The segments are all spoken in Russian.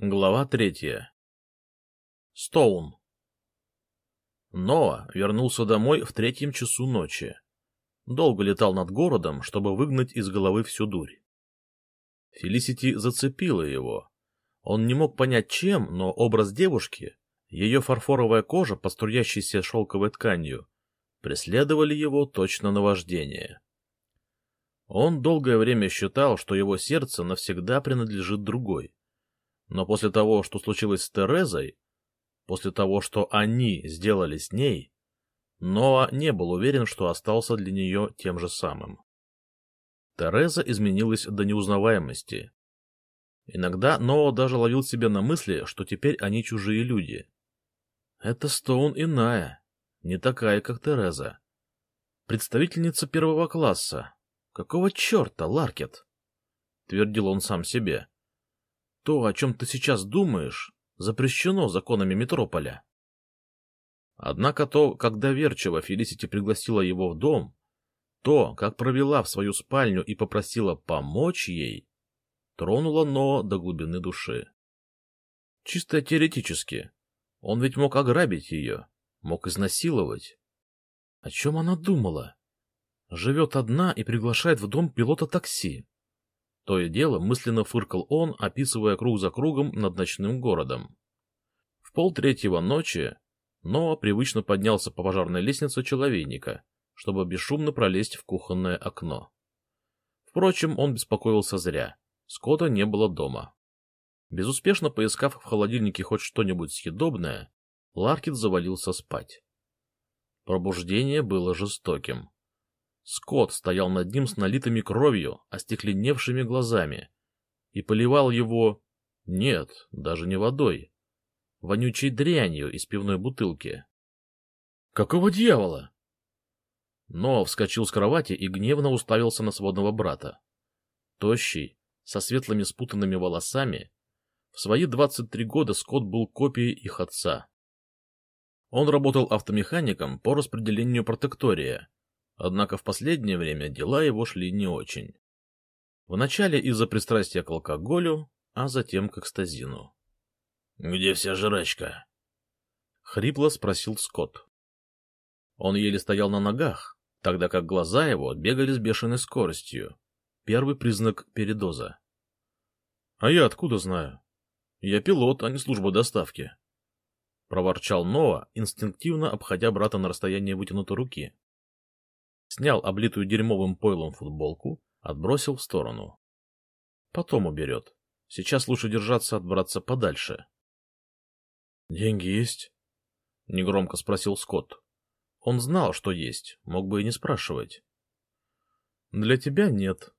Глава третья. Стоун. Ноа вернулся домой в третьем часу ночи. Долго летал над городом, чтобы выгнать из головы всю дурь. Фелисити зацепила его. Он не мог понять, чем, но образ девушки, ее фарфоровая кожа, поструящейся шелковой тканью, преследовали его точно на вождение. Он долгое время считал, что его сердце навсегда принадлежит другой. Но после того, что случилось с Терезой, после того, что они сделали с ней, Ноа не был уверен, что остался для нее тем же самым. Тереза изменилась до неузнаваемости. Иногда Ноа даже ловил себя на мысли, что теперь они чужие люди. Это Стоун иная, не такая, как Тереза. Представительница первого класса. Какого черта, Ларкет? Твердил он сам себе. То, о чем ты сейчас думаешь, запрещено законами Метрополя. Однако то, как доверчиво Фелисити пригласила его в дом, то, как провела в свою спальню и попросила помочь ей, тронуло Ноа до глубины души. Чисто теоретически, он ведь мог ограбить ее, мог изнасиловать. О чем она думала? Живет одна и приглашает в дом пилота такси. То и дело мысленно фыркал он, описывая круг за кругом над ночным городом. В полтретьего ночи Ноа привычно поднялся по пожарной лестнице человейника, чтобы бесшумно пролезть в кухонное окно. Впрочем, он беспокоился зря. Скотта не было дома. Безуспешно поискав в холодильнике хоть что-нибудь съедобное, Ларкет завалился спать. Пробуждение было жестоким. Скотт стоял над ним с налитыми кровью, остекленевшими глазами, и поливал его... Нет, даже не водой. Вонючей дрянью из пивной бутылки. «Какого дьявола?» Но вскочил с кровати и гневно уставился на сводного брата. Тощий, со светлыми спутанными волосами, в свои 23 года Скотт был копией их отца. Он работал автомехаником по распределению протектория, Однако в последнее время дела его шли не очень. Вначале из-за пристрастия к алкоголю, а затем к экстазину. — Где вся жрачка? — хрипло спросил Скотт. Он еле стоял на ногах, тогда как глаза его бегали с бешеной скоростью. Первый признак передоза. — А я откуда знаю? Я пилот, а не служба доставки. — проворчал Ноа, инстинктивно обходя брата на расстояние вытянутой руки снял облитую дерьмовым пойлом футболку, отбросил в сторону. Потом уберет. Сейчас лучше держаться от братца подальше. — Деньги есть? — негромко спросил Скотт. Он знал, что есть, мог бы и не спрашивать. — Для тебя нет.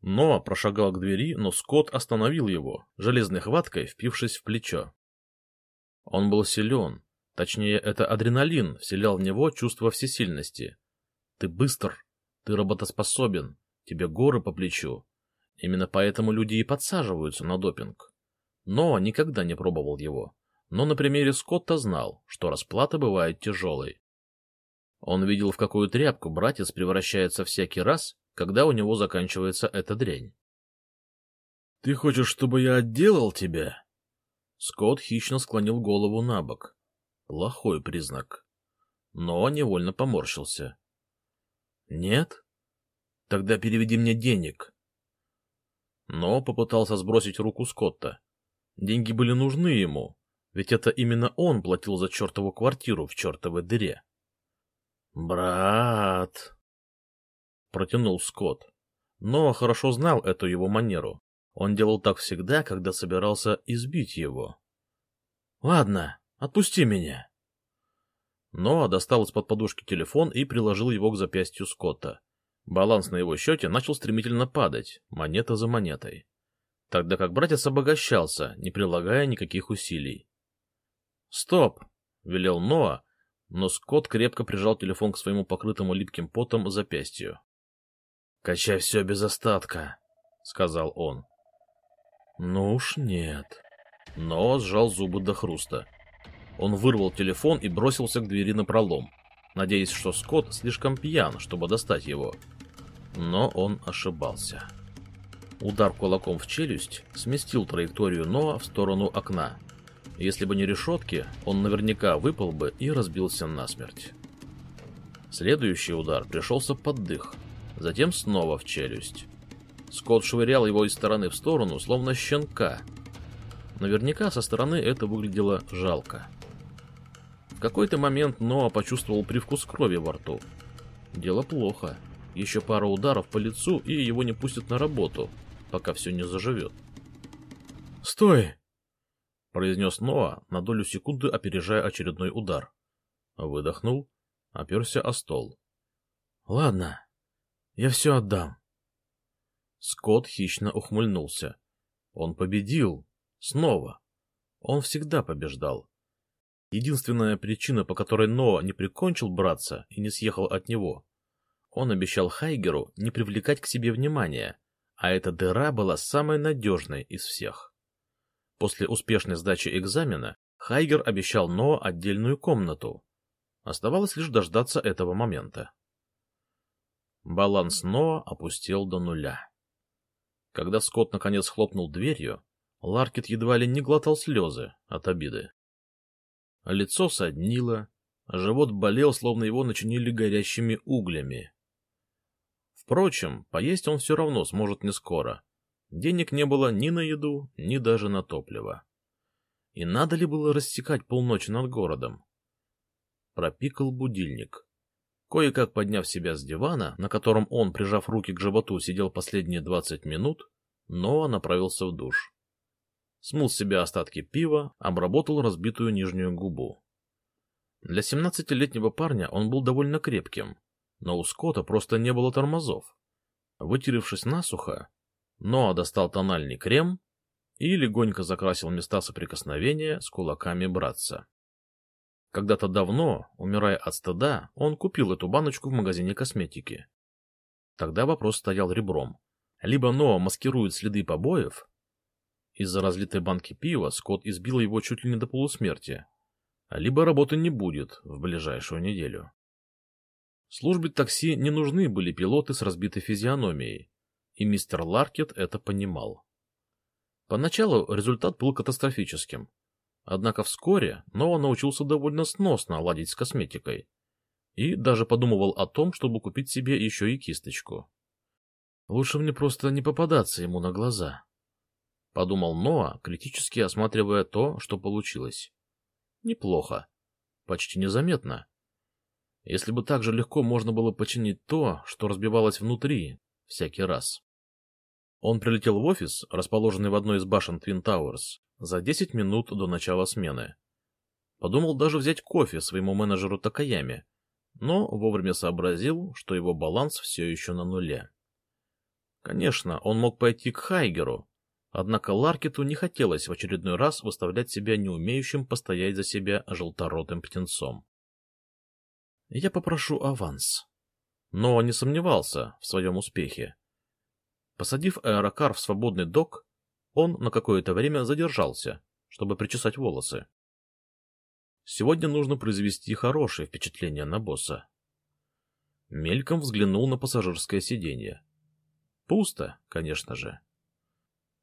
Ноа прошагал к двери, но Скотт остановил его, железной хваткой впившись в плечо. Он был силен, точнее, это адреналин вселял в него чувство всесильности, ты быстр, ты работоспособен, тебе горы по плечу. Именно поэтому люди и подсаживаются на допинг. Но никогда не пробовал его. Но на примере Скотта знал, что расплата бывает тяжелой. Он видел, в какую тряпку братец превращается всякий раз, когда у него заканчивается эта дрянь. — Ты хочешь, чтобы я отделал тебя? Скотт хищно склонил голову на бок. Плохой признак. Но невольно поморщился. Нет? Тогда переведи мне денег. Но попытался сбросить руку Скотта. Деньги были нужны ему, ведь это именно он платил за чертову квартиру в чертовой дыре. «Брат!» — протянул Скотт. Но хорошо знал эту его манеру. Он делал так всегда, когда собирался избить его. «Ладно, отпусти меня!» Ноа достал из-под подушки телефон и приложил его к запястью Скотта. Баланс на его счете начал стремительно падать, монета за монетой. Тогда как братец обогащался, не прилагая никаких усилий. «Стоп!» — велел Ноа, но Скотт крепко прижал телефон к своему покрытому липким потом запястью. «Качай все без остатка», — сказал он. «Ну уж нет». Ноа сжал зубы до хруста. Он вырвал телефон и бросился к двери на пролом, надеясь, что Скотт слишком пьян, чтобы достать его. Но он ошибался. Удар кулаком в челюсть сместил траекторию Ноа в сторону окна. Если бы не решетки, он наверняка выпал бы и разбился насмерть. Следующий удар пришелся под дых, затем снова в челюсть. Скотт швырял его из стороны в сторону, словно щенка. Наверняка со стороны это выглядело жалко. В какой-то момент Ноа почувствовал привкус крови во рту. Дело плохо. Еще пара ударов по лицу, и его не пустят на работу, пока все не заживет. «Стой!» — произнес Ноа, на долю секунды опережая очередной удар. Выдохнул, оперся о стол. «Ладно, я все отдам». Скотт хищно ухмыльнулся. Он победил. Снова. Он всегда побеждал. Единственная причина, по которой Ноа не прикончил братца и не съехал от него. Он обещал Хайгеру не привлекать к себе внимания, а эта дыра была самой надежной из всех. После успешной сдачи экзамена Хайгер обещал Ноа отдельную комнату. Оставалось лишь дождаться этого момента. Баланс Ноа опустел до нуля. Когда Скотт наконец хлопнул дверью, Ларкет едва ли не глотал слезы от обиды. Лицо соднило, а живот болел, словно его начинили горящими углями. Впрочем, поесть он все равно сможет не скоро. Денег не было ни на еду, ни даже на топливо. И надо ли было рассекать полночи над городом? Пропикал будильник. Кое-как подняв себя с дивана, на котором он, прижав руки к животу, сидел последние двадцать минут, Ноа направился в душ смыл с себя остатки пива, обработал разбитую нижнюю губу. Для семнадцатилетнего парня он был довольно крепким, но у Скотта просто не было тормозов. Вытеревшись насухо, Ноа достал тональный крем и легонько закрасил места соприкосновения с кулаками братца. Когда-то давно, умирая от стыда, он купил эту баночку в магазине косметики. Тогда вопрос стоял ребром. Либо Ноа маскирует следы побоев, из-за разлитой банки пива Скотт избил его чуть ли не до полусмерти. Либо работы не будет в ближайшую неделю. Службе такси не нужны были пилоты с разбитой физиономией, и мистер Ларкет это понимал. Поначалу результат был катастрофическим. Однако вскоре Ноа научился довольно сносно ладить с косметикой и даже подумывал о том, чтобы купить себе еще и кисточку. Лучше мне просто не попадаться ему на глаза. — подумал Ноа, критически осматривая то, что получилось. Неплохо. Почти незаметно. Если бы так же легко можно было починить то, что разбивалось внутри, всякий раз. Он прилетел в офис, расположенный в одной из башен Твин Тауэрс, за 10 минут до начала смены. Подумал даже взять кофе своему менеджеру Такаяме, но вовремя сообразил, что его баланс все еще на нуле. Конечно, он мог пойти к Хайгеру, Однако Ларкету не хотелось в очередной раз выставлять себя неумеющим постоять за себя желторотым птенцом. «Я попрошу аванс». Но не сомневался в своем успехе. Посадив аэрокар в свободный док, он на какое-то время задержался, чтобы причесать волосы. Сегодня нужно произвести хорошее впечатление на босса. Мельком взглянул на пассажирское сиденье. Пусто, конечно же.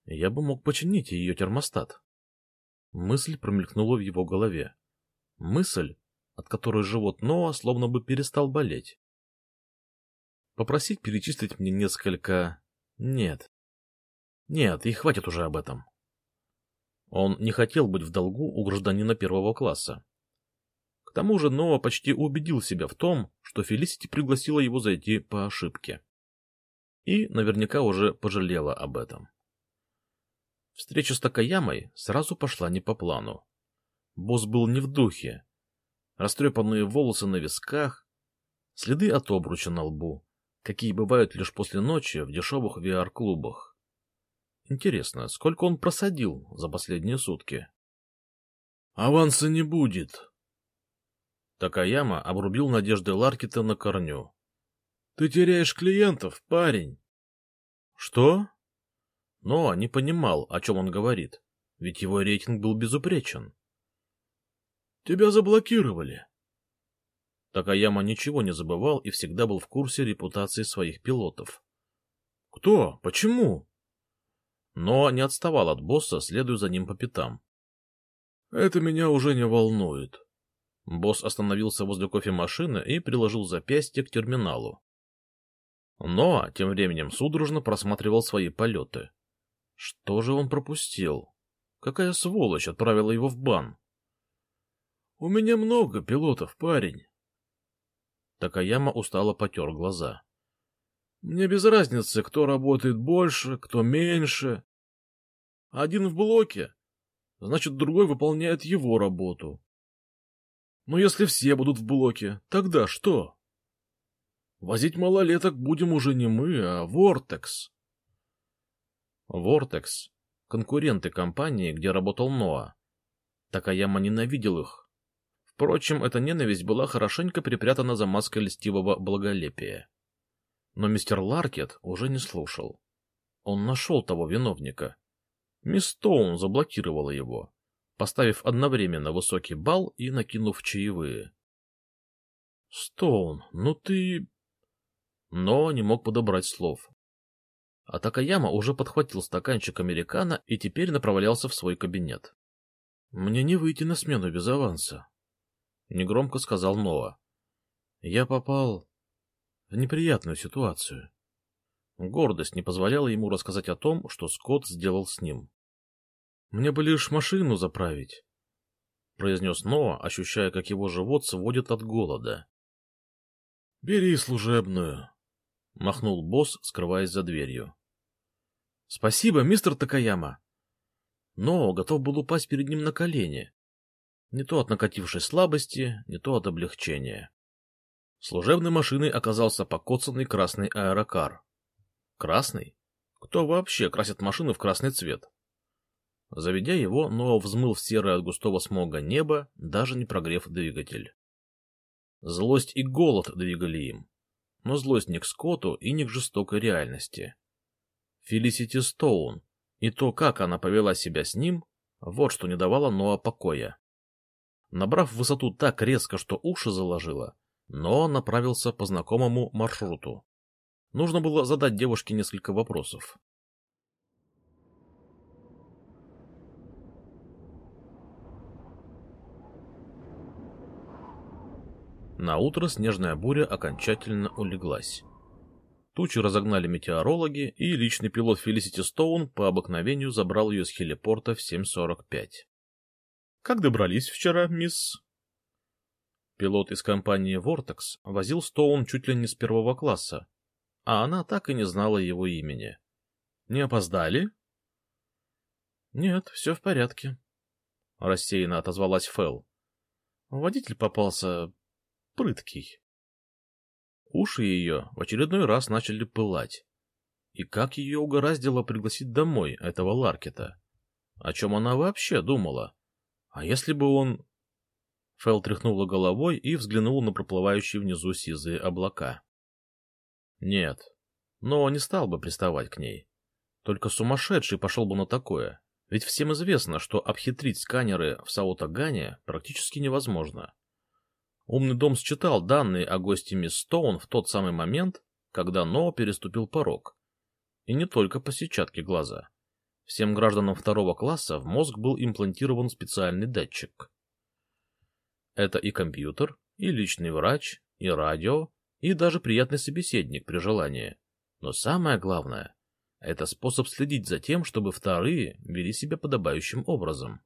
Я бы мог починить ее термостат. Мысль промелькнула в его голове. Мысль, от которой живот Ноа словно бы перестал болеть. Попросить перечислить мне несколько... Нет. Нет, и хватит уже об этом. Он не хотел быть в долгу у гражданина первого класса. К тому же Ноа почти убедил себя в том, что Фелисити пригласила его зайти по ошибке. И наверняка уже пожалела об этом. Встреча с Такаямой сразу пошла не по плану. Босс был не в духе. Растрепанные волосы на висках, следы от обруча на лбу, какие бывают лишь после ночи в дешевых VR-клубах. Интересно, сколько он просадил за последние сутки? «Аванса не будет!» Такаяма обрубил надежды Ларкета на корню. «Ты теряешь клиентов, парень!» «Что?» Но не понимал, о чем он говорит, ведь его рейтинг был безупречен. «Тебя заблокировали!» Такаяма ничего не забывал и всегда был в курсе репутации своих пилотов. «Кто? Почему?» но не отставал от босса, следуя за ним по пятам. «Это меня уже не волнует». Босс остановился возле кофемашины и приложил запястье к терминалу. Но тем временем судорожно просматривал свои полеты. Что же он пропустил? Какая сволочь отправила его в бан? — У меня много пилотов, парень. Такаяма устало потер глаза. — Мне без разницы, кто работает больше, кто меньше. Один в блоке, значит, другой выполняет его работу. Но если все будут в блоке, тогда что? Возить малолеток будем уже не мы, а Вортекс. Вортекс — конкуренты компании, где работал Ноа. Такаяма ненавидел их. Впрочем, эта ненависть была хорошенько припрятана за маской льстивого благолепия. Но мистер Ларкет уже не слушал. Он нашел того виновника. Мисс Стоун заблокировала его, поставив одновременно высокий бал и накинув чаевые. — Стоун, ну ты но не мог подобрать слов. А Такаяма уже подхватил стаканчик американо и теперь направлялся в свой кабинет. — Мне не выйти на смену без аванса, — негромко сказал Ноа. — Я попал в неприятную ситуацию. Гордость не позволяла ему рассказать о том, что Скотт сделал с ним. — Мне бы лишь машину заправить, — произнес Ноа, ощущая, как его живот сводит от голода. — Бери служебную, — махнул босс, скрываясь за дверью. — Спасибо, мистер Такаяма. Но готов был упасть перед ним на колени. Не то от накатившей слабости, не то от облегчения. Служебной машиной оказался покоцанный красный аэрокар. Красный? Кто вообще красит машину в красный цвет? Заведя его, Ноа взмыл в серое от густого смога небо, даже не прогрев двигатель. Злость и голод двигали им но злость не к Скотту и не к жестокой реальности. Фелисити Стоун и то, как она повела себя с ним, вот что не давало Ноа покоя. Набрав высоту так резко, что уши заложило, Ноа направился по знакомому маршруту. Нужно было задать девушке несколько вопросов. На утро снежная буря окончательно улеглась. Тучи разогнали метеорологи, и личный пилот Фелисити Стоун по обыкновению забрал ее с хелипорта в 7.45. «Как добрались вчера, мисс?» Пилот из компании Vortex возил Стоун чуть ли не с первого класса, а она так и не знала его имени. «Не опоздали?» «Нет, все в порядке», — рассеянно отозвалась Фэл. «Водитель попался прыткий. Уши ее в очередной раз начали пылать. И как ее угораздило пригласить домой этого Ларкета? О чем она вообще думала? А если бы он... Фэл тряхнула головой и взглянула на проплывающие внизу сизые облака. Нет, но не стал бы приставать к ней. Только сумасшедший пошел бы на такое, ведь всем известно, что обхитрить сканеры в Саутагане практически невозможно. Умный дом считал данные о гости мисс Стоун в тот самый момент, когда Ноа переступил порог. И не только по сетчатке глаза. Всем гражданам второго класса в мозг был имплантирован специальный датчик. Это и компьютер, и личный врач, и радио, и даже приятный собеседник при желании. Но самое главное — это способ следить за тем, чтобы вторые вели себя подобающим образом.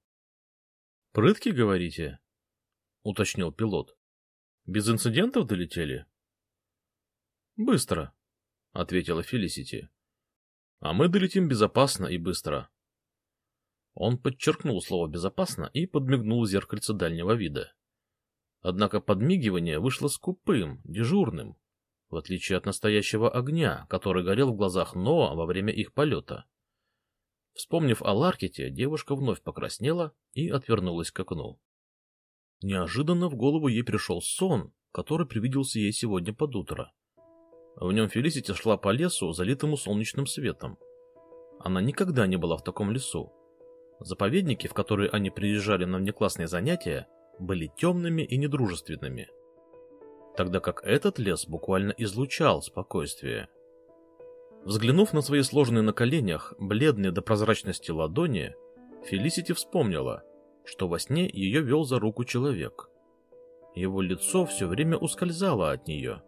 — Прытки, говорите? — уточнил пилот. Без инцидентов долетели? — Быстро, — ответила Фелисити. — А мы долетим безопасно и быстро. Он подчеркнул слово «безопасно» и подмигнул зеркальце дальнего вида. Однако подмигивание вышло скупым, дежурным, в отличие от настоящего огня, который горел в глазах Ноа во время их полета. Вспомнив о Ларкете, девушка вновь покраснела и отвернулась к окну. Неожиданно в голову ей пришел сон, который привиделся ей сегодня под утро. В нем Фелисити шла по лесу, залитому солнечным светом. Она никогда не была в таком лесу. Заповедники, в которые они приезжали на внеклассные занятия, были темными и недружественными. Тогда как этот лес буквально излучал спокойствие. Взглянув на свои сложные на коленях, бледные до прозрачности ладони, Фелисити вспомнила, что во сне ее вел за руку человек. Его лицо все время ускользало от нее,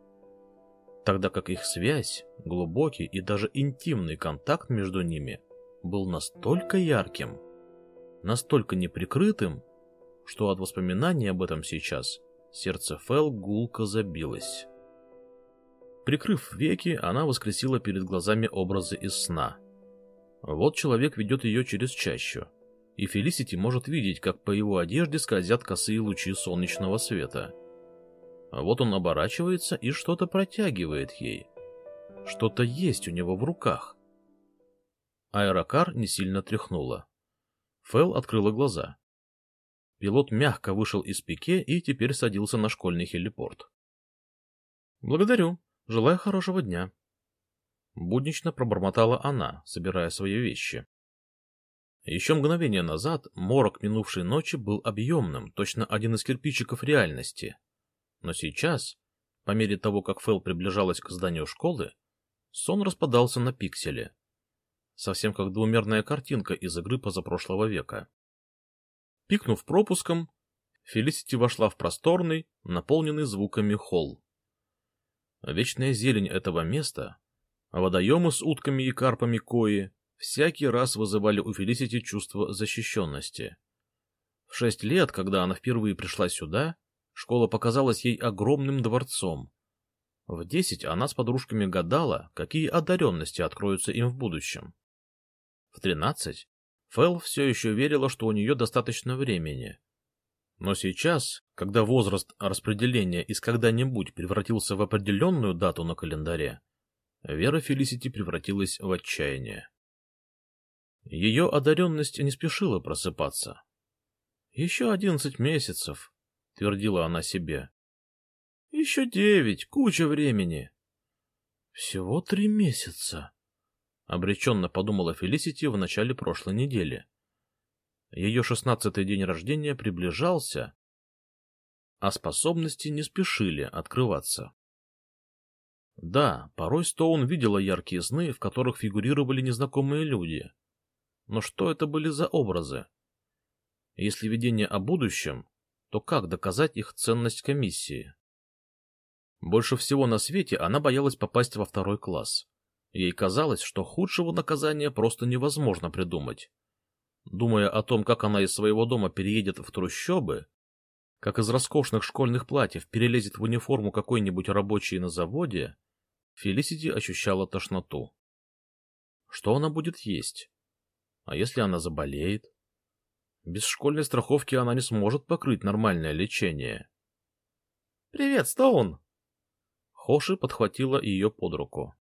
тогда как их связь, глубокий и даже интимный контакт между ними был настолько ярким, настолько неприкрытым, что от воспоминаний об этом сейчас сердце Фэл гулко забилось. Прикрыв веки, она воскресила перед глазами образы из сна. Вот человек ведет ее через чащу, и Фелисити может видеть, как по его одежде скользят косые лучи солнечного света. А вот он оборачивается и что-то протягивает ей. Что-то есть у него в руках. Аэрокар не сильно тряхнула. Фэл открыла глаза. Пилот мягко вышел из пике и теперь садился на школьный хелипорт. «Благодарю. Желаю хорошего дня». Буднично пробормотала она, собирая свои вещи. Еще мгновение назад морок минувшей ночи был объемным, точно один из кирпичиков реальности. Но сейчас, по мере того, как Фэл приближалась к зданию школы, сон распадался на пиксели. Совсем как двумерная картинка из игры позапрошлого века. Пикнув пропуском, Фелисити вошла в просторный, наполненный звуками холл. Вечная зелень этого места, водоемы с утками и карпами кои всякий раз вызывали у Фелисити чувство защищенности. В шесть лет, когда она впервые пришла сюда, школа показалась ей огромным дворцом. В десять она с подружками гадала, какие одаренности откроются им в будущем. В тринадцать Фэл все еще верила, что у нее достаточно времени. Но сейчас, когда возраст распределения из когда-нибудь превратился в определенную дату на календаре, вера Фелисити превратилась в отчаяние. Ее одаренность не спешила просыпаться. «Еще одиннадцать месяцев», — твердила она себе. «Еще девять, куча времени». «Всего три месяца», — обреченно подумала Фелисити в начале прошлой недели. Ее шестнадцатый день рождения приближался, а способности не спешили открываться. Да, порой Стоун видела яркие сны, в которых фигурировали незнакомые люди, но что это были за образы? Если видение о будущем, то как доказать их ценность комиссии? Больше всего на свете она боялась попасть во второй класс. Ей казалось, что худшего наказания просто невозможно придумать. Думая о том, как она из своего дома переедет в трущобы, как из роскошных школьных платьев перелезет в униформу какой-нибудь рабочий на заводе, Фелисити ощущала тошноту. Что она будет есть? А если она заболеет? Без школьной страховки она не сможет покрыть нормальное лечение. «Привет, Стоун!» Хоши подхватила ее под руку.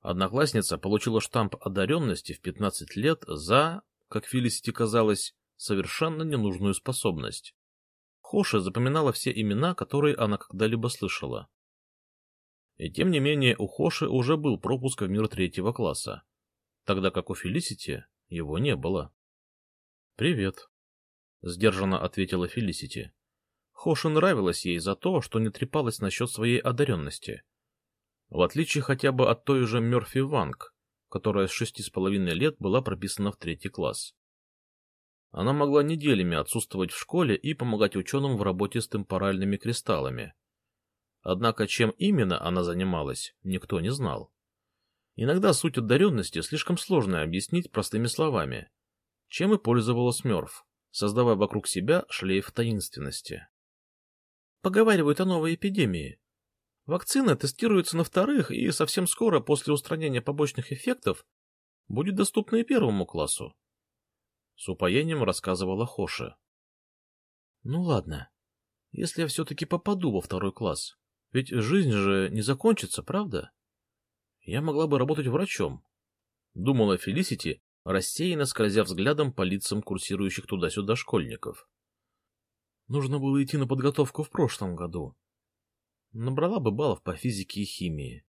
Одноклассница получила штамп одаренности в 15 лет за, как Фелисити казалось, совершенно ненужную способность. Хоши запоминала все имена, которые она когда-либо слышала. И тем не менее у Хоши уже был пропуск в мир третьего класса, тогда как у Фелисити его не было. «Привет», — сдержанно ответила Фелисити. Хоши нравилось ей за то, что не трепалась насчет своей одаренности. В отличие хотя бы от той же Мёрфи Ванг, которая с шести с половиной лет была прописана в третий класс. Она могла неделями отсутствовать в школе и помогать ученым в работе с темпоральными кристаллами. Однако чем именно она занималась, никто не знал. Иногда суть одаренности слишком сложно объяснить простыми словами, чем и пользовалась Мёрф, создавая вокруг себя шлейф таинственности. Поговаривают о новой эпидемии. Вакцина тестируется на вторых, и совсем скоро, после устранения побочных эффектов, будет доступна и первому классу. С упоением рассказывала Хоша. Ну ладно, если я все-таки попаду во второй класс, ведь жизнь же не закончится, правда? Я могла бы работать врачом. Думала Фелисити, рассеянно скользя взглядом по лицам курсирующих туда-сюда школьников. Нужно было идти на подготовку в прошлом году. Набрала бы баллов по физике и химии.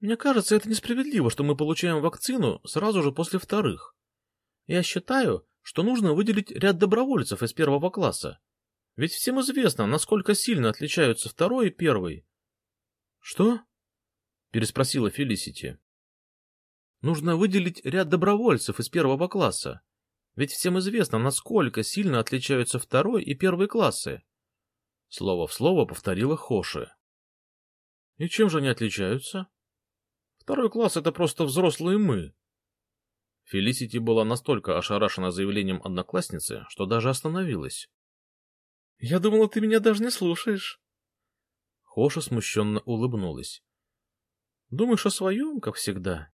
Мне кажется, это несправедливо, что мы получаем вакцину сразу же после вторых. Я считаю, что нужно выделить ряд добровольцев из первого класса. Ведь всем известно, насколько сильно отличаются второй и первый. Что? Переспросила Фелисити. Нужно выделить ряд добровольцев из первого класса. Ведь всем известно, насколько сильно отличаются второй и первый классы. Слово в слово повторила Хоши. И чем же они отличаются? Второй класс — это просто взрослые мы. Фелисити была настолько ошарашена заявлением одноклассницы, что даже остановилась. — Я думала, ты меня даже не слушаешь. Хоша смущенно улыбнулась. — Думаешь о своем, как всегда?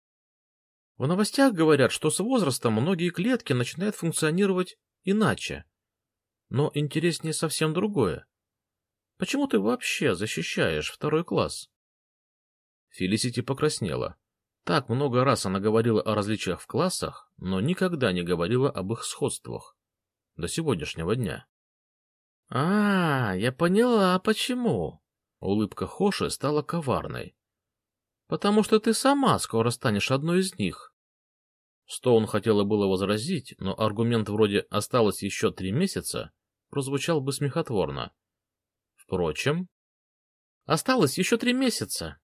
В новостях говорят, что с возрастом многие клетки начинают функционировать иначе. Но интереснее совсем другое. Почему ты вообще защищаешь второй класс? Фелисити покраснела. Так много раз она говорила о различиях в классах, но никогда не говорила об их сходствах. До сегодняшнего дня. — А, я поняла, почему. Улыбка Хоши стала коварной. — Потому что ты сама скоро станешь одной из них. Стоун хотела было возразить, но аргумент вроде «осталось еще три месяца» прозвучал бы смехотворно. Впрочем... «Осталось еще три месяца!»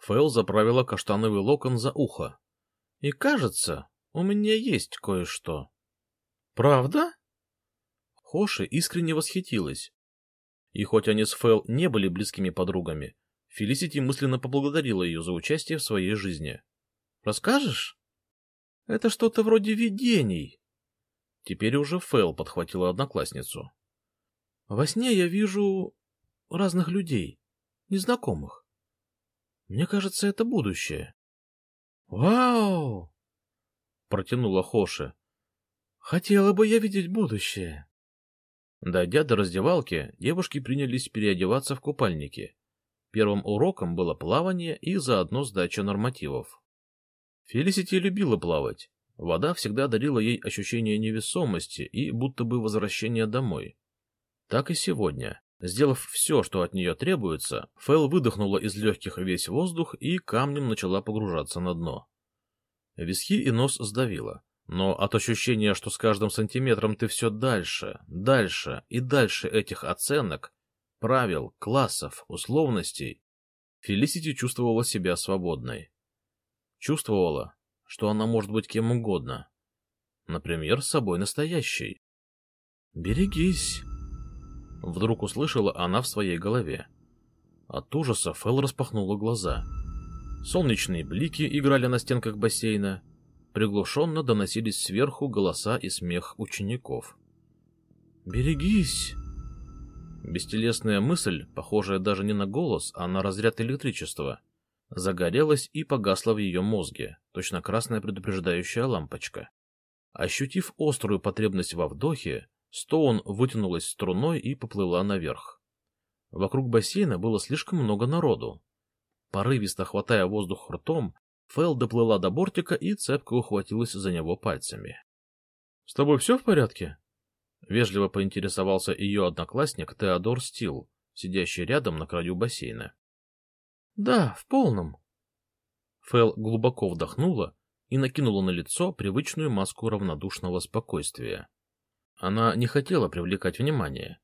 Фэл заправила каштановый локон за ухо. «И кажется, у меня есть кое-что». «Правда?» Хоши искренне восхитилась. И хоть они с Фэл не были близкими подругами, Фелисити мысленно поблагодарила ее за участие в своей жизни. «Расскажешь?» «Это что-то вроде видений». Теперь уже Фэл подхватила одноклассницу. «Во сне я вижу разных людей, незнакомых. Мне кажется, это будущее. Вау! Протянула Хоши. Хотела бы я видеть будущее. Дойдя до раздевалки, девушки принялись переодеваться в купальники. Первым уроком было плавание и заодно сдача нормативов. Фелисити любила плавать. Вода всегда дарила ей ощущение невесомости и будто бы возвращения домой. Так и сегодня. Сделав все, что от нее требуется, Фэл выдохнула из легких весь воздух и камнем начала погружаться на дно. Виски и нос сдавило, но от ощущения, что с каждым сантиметром ты все дальше, дальше и дальше этих оценок, правил, классов, условностей, Фелисити чувствовала себя свободной. Чувствовала, что она может быть кем угодно. Например, собой настоящей. «Берегись!» Вдруг услышала она в своей голове. От ужаса Фэл распахнула глаза. Солнечные блики играли на стенках бассейна. Приглушенно доносились сверху голоса и смех учеников. «Берегись!» Бестелесная мысль, похожая даже не на голос, а на разряд электричества, загорелась и погасла в ее мозге, точно красная предупреждающая лампочка. Ощутив острую потребность во вдохе, Стоун вытянулась струной и поплыла наверх. Вокруг бассейна было слишком много народу. Порывисто хватая воздух ртом, Фэл доплыла до бортика и цепко ухватилась за него пальцами. — С тобой все в порядке? — вежливо поинтересовался ее одноклассник Теодор Стил, сидящий рядом на краю бассейна. — Да, в полном. Фэл глубоко вдохнула и накинула на лицо привычную маску равнодушного спокойствия. Она не хотела привлекать внимание.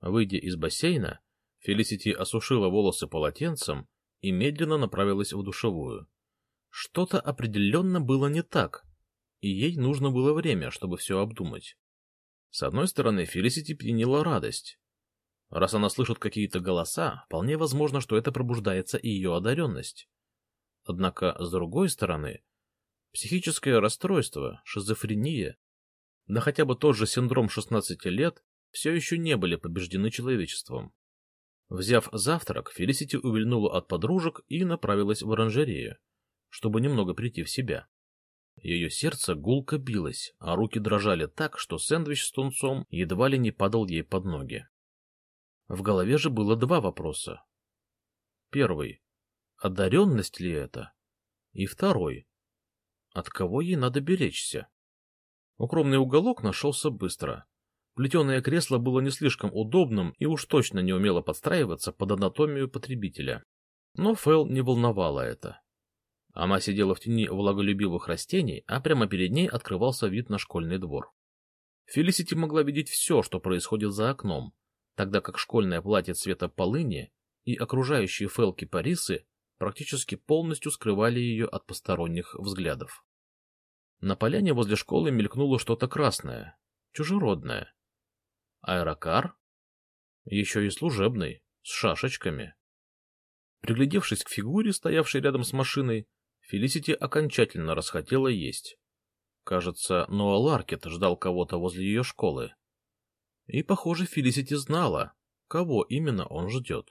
Выйдя из бассейна, Фелисити осушила волосы полотенцем и медленно направилась в душевую. Что-то определенно было не так, и ей нужно было время, чтобы все обдумать. С одной стороны, Фелисити приняла радость. Раз она слышит какие-то голоса, вполне возможно, что это пробуждается и ее одаренность. Однако, с другой стороны, психическое расстройство, шизофрения да хотя бы тот же синдром 16 лет, все еще не были побеждены человечеством. Взяв завтрак, Фелисити увильнула от подружек и направилась в оранжерею, чтобы немного прийти в себя. Ее сердце гулко билось, а руки дрожали так, что сэндвич с тунцом едва ли не падал ей под ноги. В голове же было два вопроса. Первый — одаренность ли это? И второй — от кого ей надо беречься? Укромный уголок нашелся быстро. Плетеное кресло было не слишком удобным и уж точно не умело подстраиваться под анатомию потребителя. Но Фэл не волновало это. Она сидела в тени влаголюбивых растений, а прямо перед ней открывался вид на школьный двор. Фелисити могла видеть все, что происходит за окном, тогда как школьное платье цвета полыни и окружающие Фэл кипарисы практически полностью скрывали ее от посторонних взглядов. На поляне возле школы мелькнуло что-то красное, чужеродное. Аэрокар? Еще и служебный, с шашечками. Приглядевшись к фигуре, стоявшей рядом с машиной, Фелисити окончательно расхотела есть. Кажется, Ноа Ларкет ждал кого-то возле ее школы. И, похоже, Фелисити знала, кого именно он ждет.